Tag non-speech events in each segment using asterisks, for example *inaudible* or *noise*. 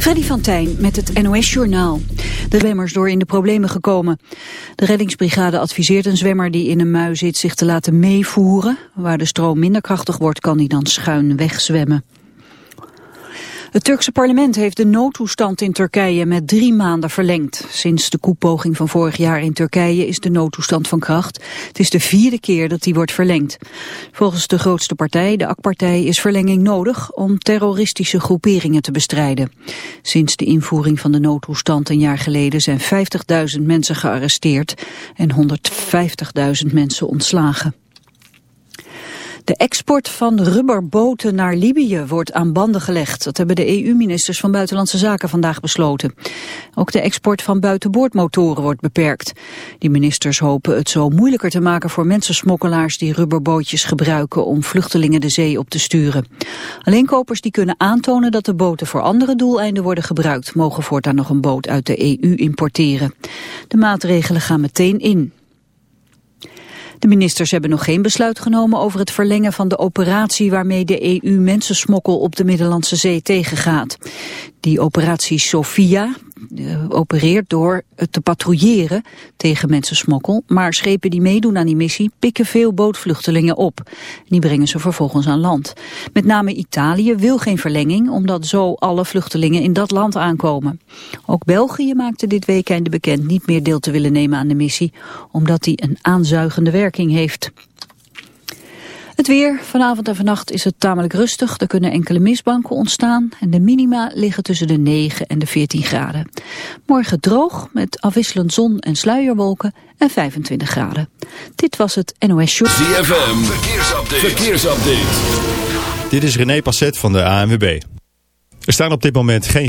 Freddy van Tijn met het NOS-journaal. De zwemmers door in de problemen gekomen. De reddingsbrigade adviseert een zwemmer die in een mui zit zich te laten meevoeren. Waar de stroom minder krachtig wordt kan hij dan schuin wegzwemmen. Het Turkse parlement heeft de noodtoestand in Turkije met drie maanden verlengd. Sinds de koepoging van vorig jaar in Turkije is de noodtoestand van kracht. Het is de vierde keer dat die wordt verlengd. Volgens de grootste partij, de AK-partij, is verlenging nodig om terroristische groeperingen te bestrijden. Sinds de invoering van de noodtoestand een jaar geleden zijn 50.000 mensen gearresteerd en 150.000 mensen ontslagen. De export van rubberboten naar Libië wordt aan banden gelegd. Dat hebben de EU-ministers van Buitenlandse Zaken vandaag besloten. Ook de export van buitenboordmotoren wordt beperkt. Die ministers hopen het zo moeilijker te maken voor mensensmokkelaars die rubberbootjes gebruiken om vluchtelingen de zee op te sturen. Alleen kopers die kunnen aantonen dat de boten voor andere doeleinden worden gebruikt, mogen voortaan nog een boot uit de EU importeren. De maatregelen gaan meteen in. De ministers hebben nog geen besluit genomen over het verlengen van de operatie waarmee de EU mensensmokkel op de Middellandse Zee tegengaat. Die operatie Sophia uh, opereert door te patrouilleren tegen mensensmokkel, maar schepen die meedoen aan die missie pikken veel bootvluchtelingen op. Die brengen ze vervolgens aan land. Met name Italië wil geen verlenging, omdat zo alle vluchtelingen in dat land aankomen. Ook België maakte dit weekend bekend niet meer deel te willen nemen aan de missie, omdat die een aanzuigende werking heeft. Het weer. Vanavond en vannacht is het tamelijk rustig. Er kunnen enkele mistbanken ontstaan. En de minima liggen tussen de 9 en de 14 graden. Morgen droog met afwisselend zon en sluierwolken en 25 graden. Dit was het NOS Show. ZFM. Verkeersupdate. Verkeersupdate. Dit is René Passet van de ANWB. Er staan op dit moment geen...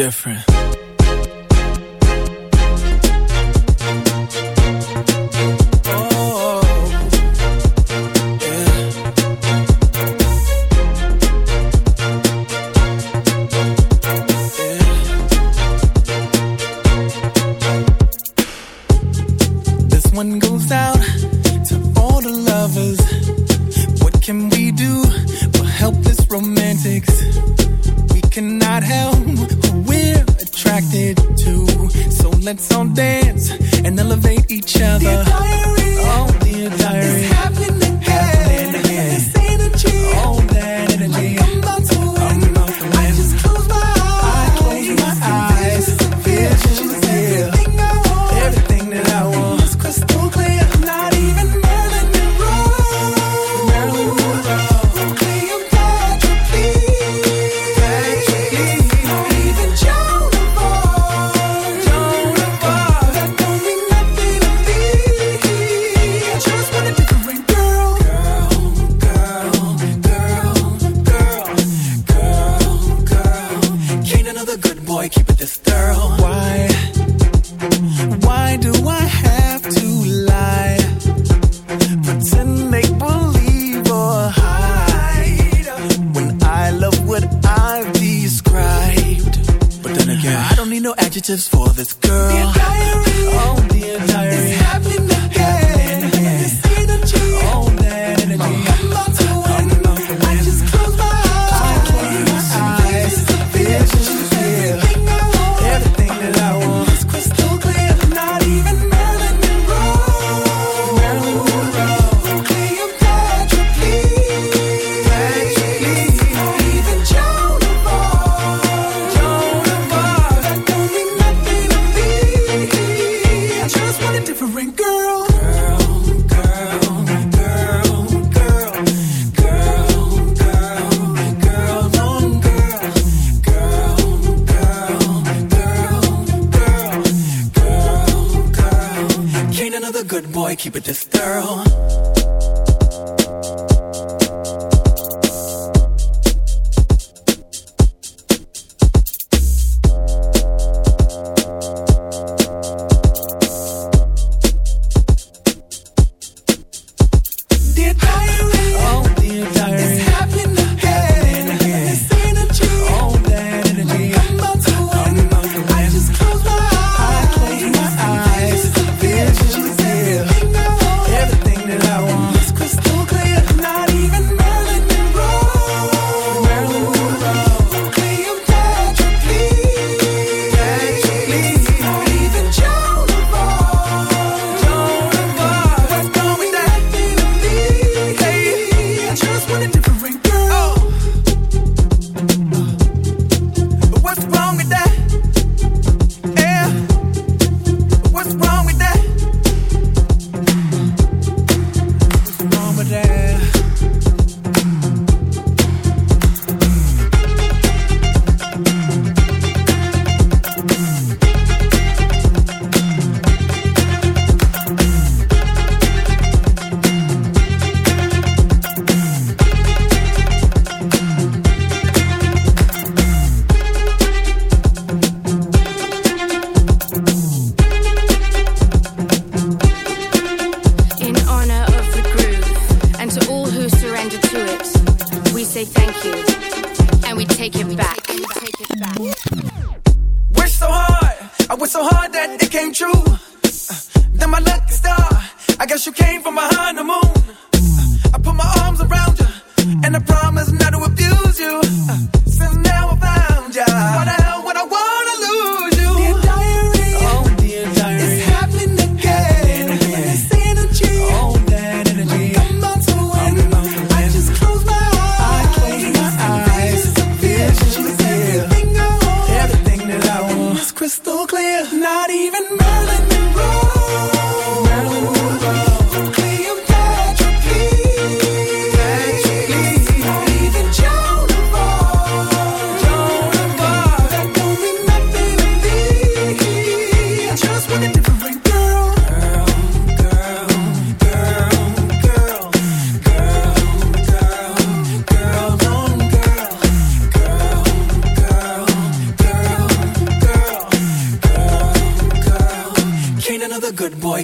Different.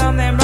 on them.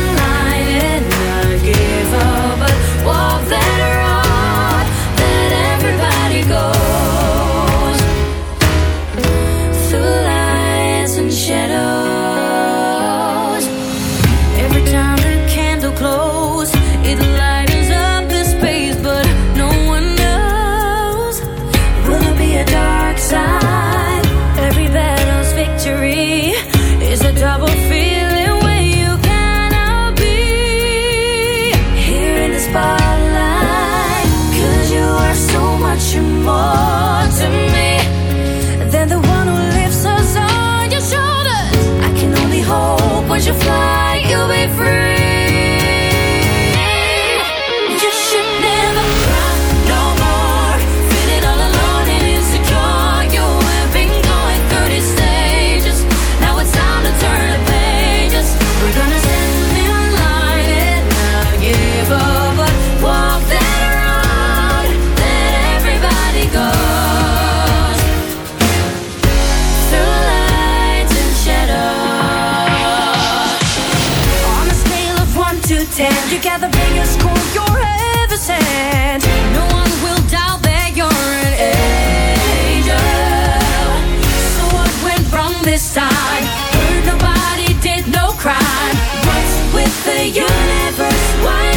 universe? Why?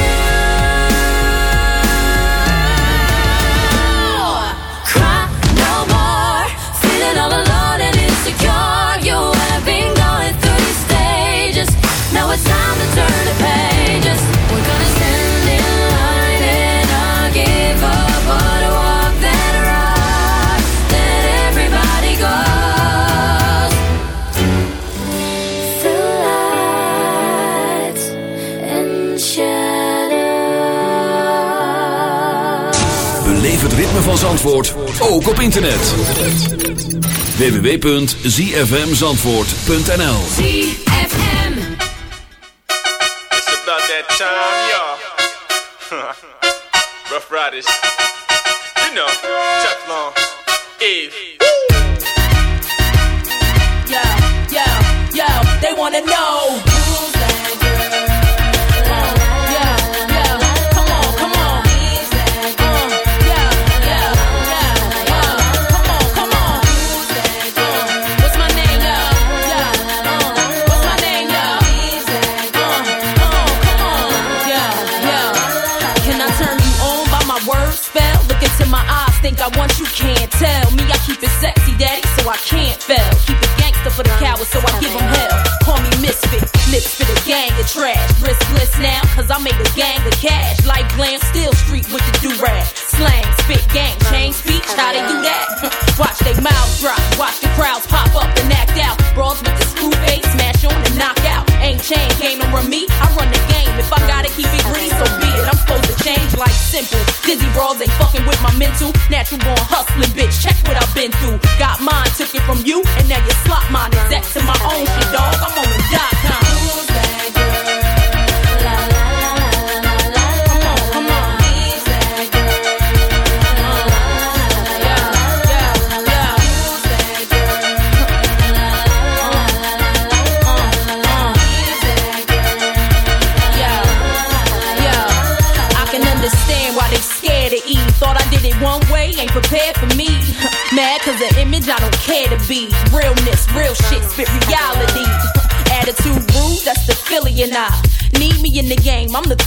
Ook op internet. www.zfmzandvoort.nl ZFM. It's about that time, y'all. *laughs* Rough Riders. You know, Teflon, Eve. Yo, yo, yo, they wanna know. Sexy, daddy, so I can't fail. Keep it gangster for the cowards, so I give them hell. Call me misfit, lips for the gang of trash. Riskless now, cause I made a gang of cash. Like glam, still street with the do-rag. Slang, spit, gang, change speech, how they do that? Simple. Dizzy brawls ain't fucking with my mental. Natural born hustling, bitch. Check what I've been through. Got mine, took it from you, and now you slot mine.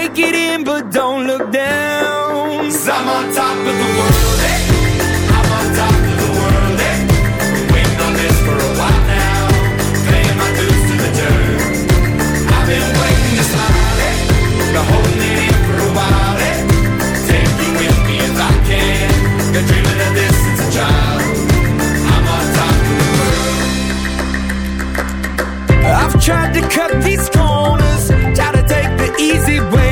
Take it in, but don't look down. Cause I'm on top of the world. I'm on top of the world. Been waiting on this for a while now. Paying my dues to the dirt. I've been waiting to smile. Been holding it in for a while. Take you with me if I can. Been dreaming of this since a child. I'm on top of the world. I've tried to cut these corners easy way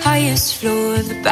highest floor of the back.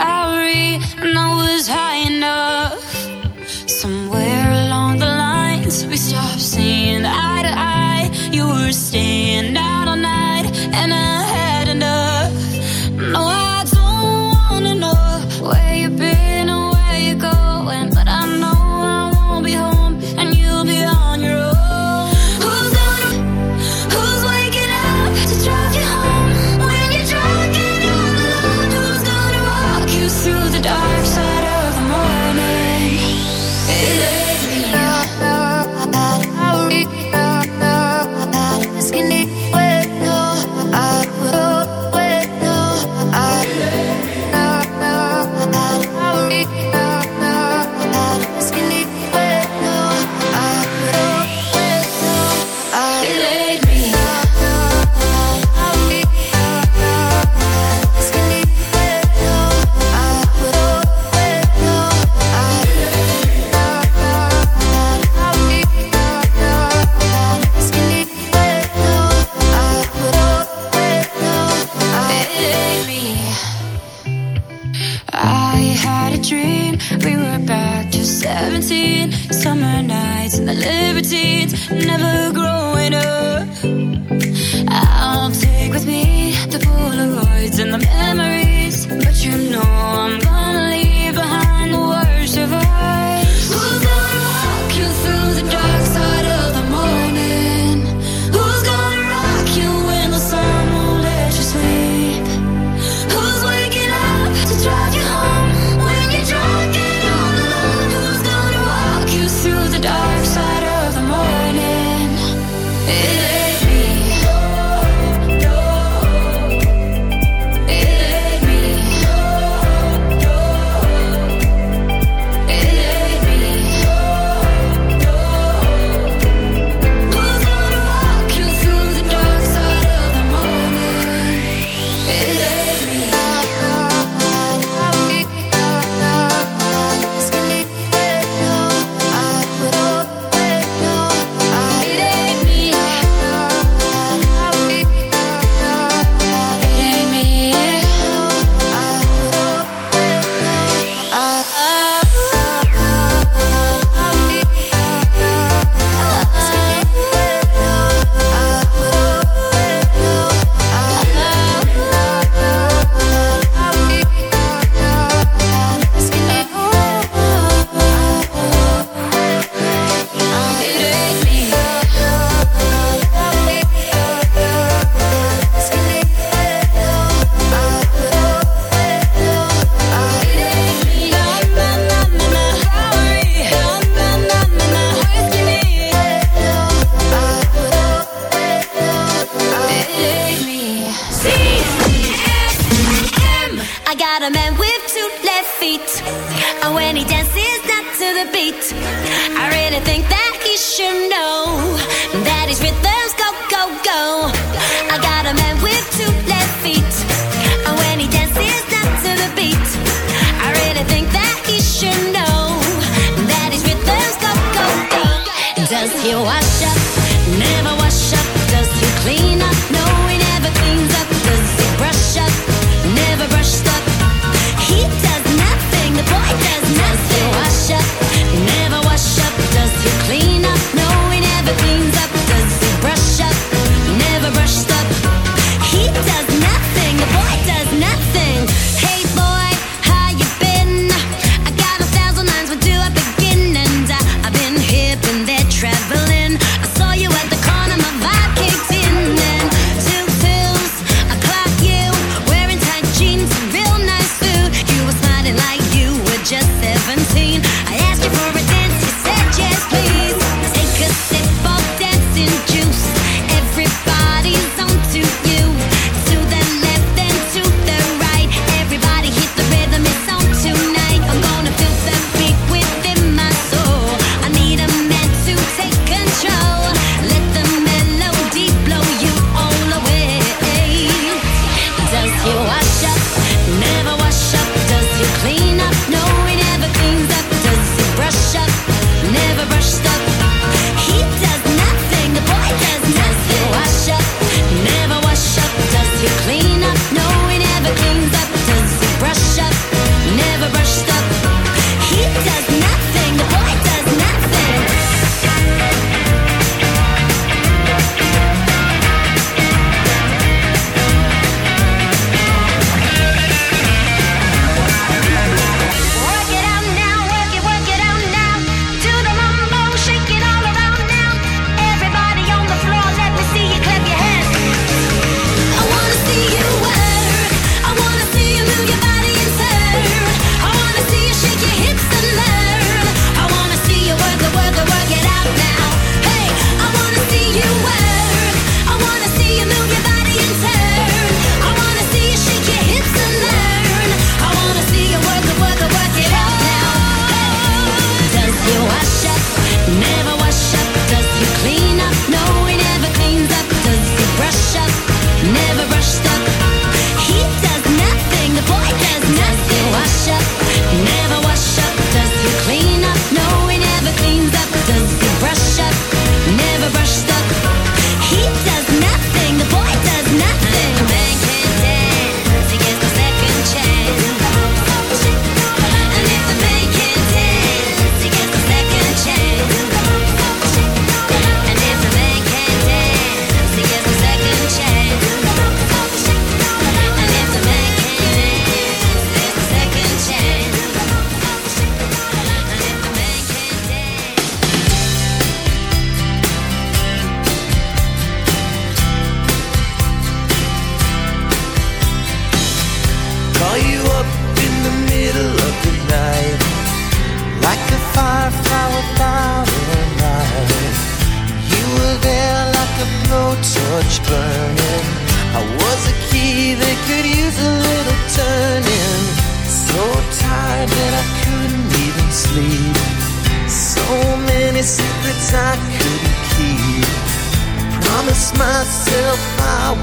myself my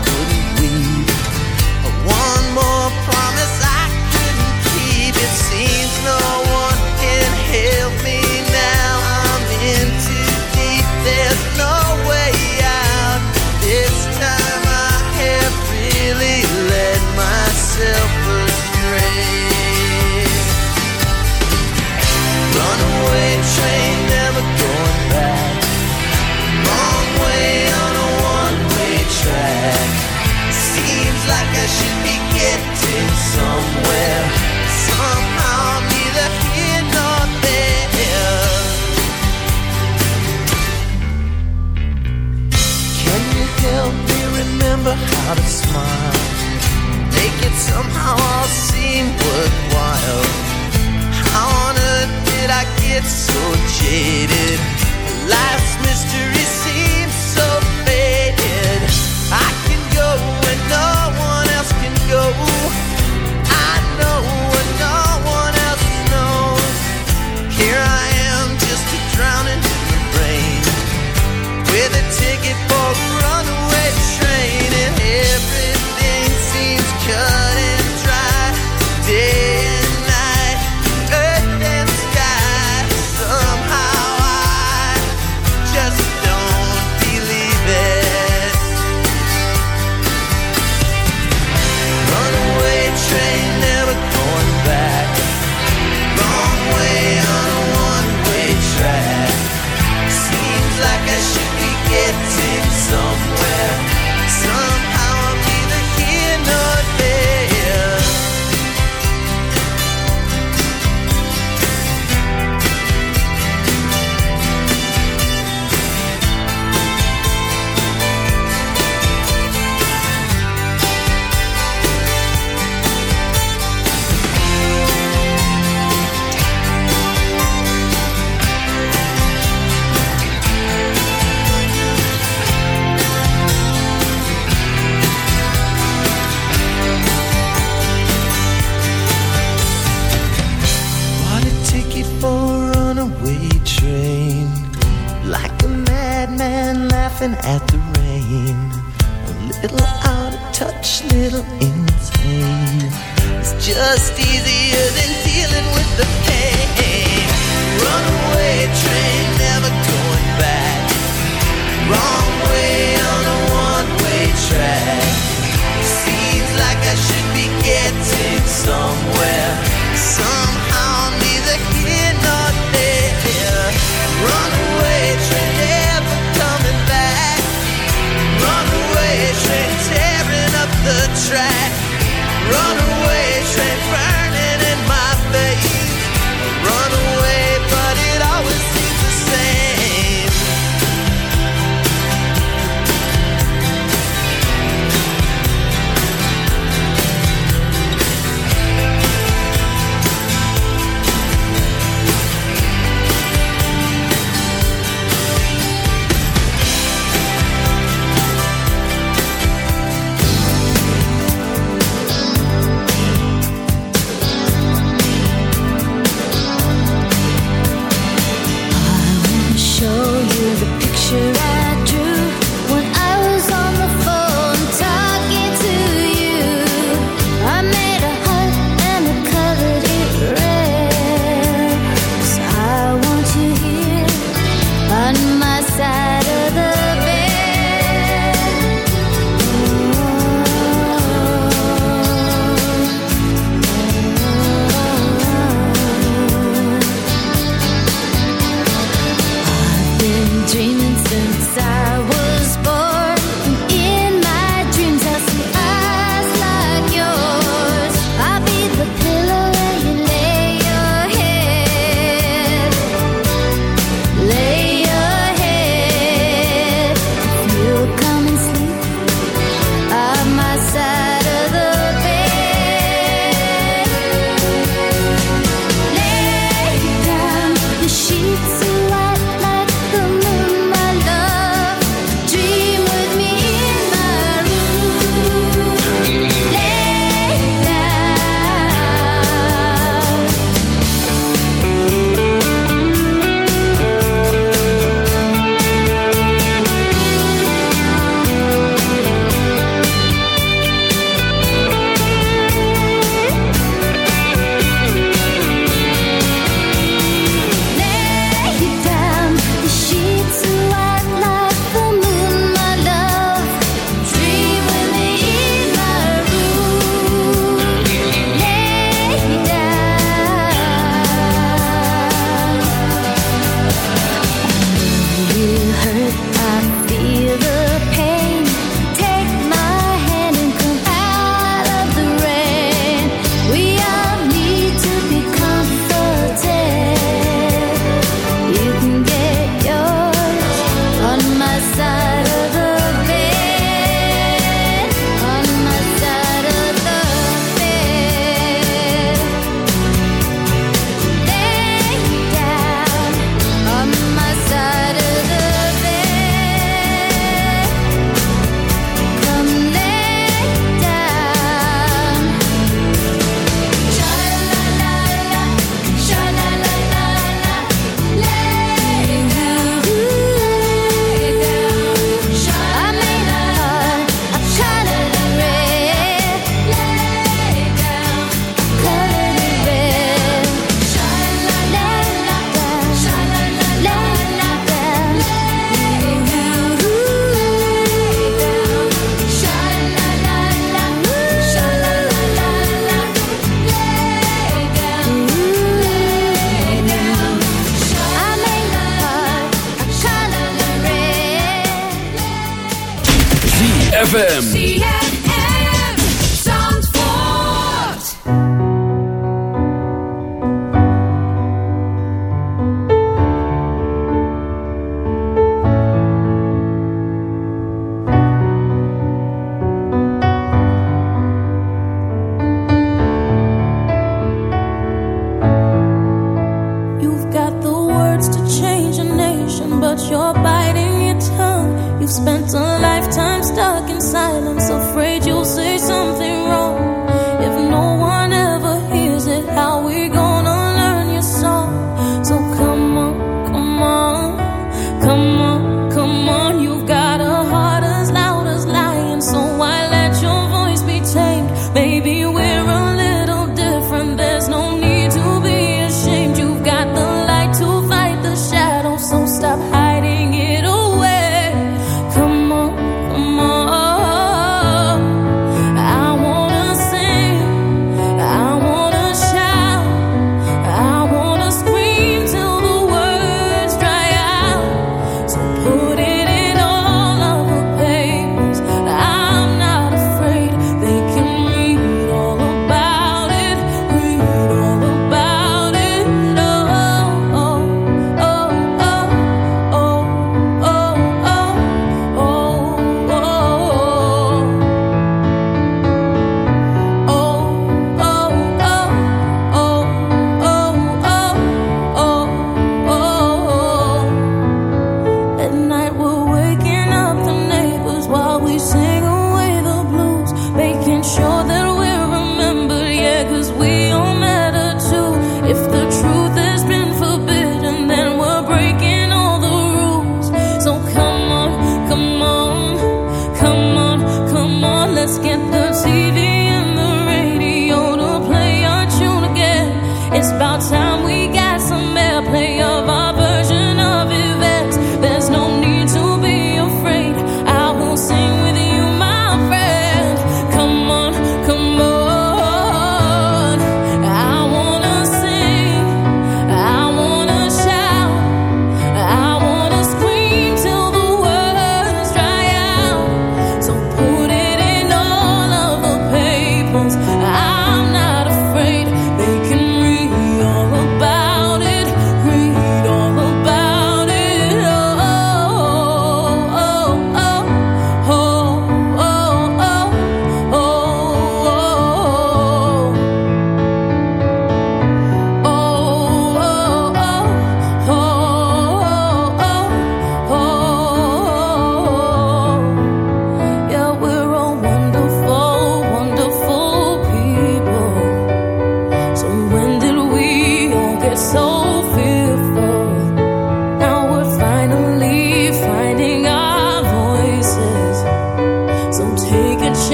how all worthwhile. How on earth did I get so jaded? Life's mystery.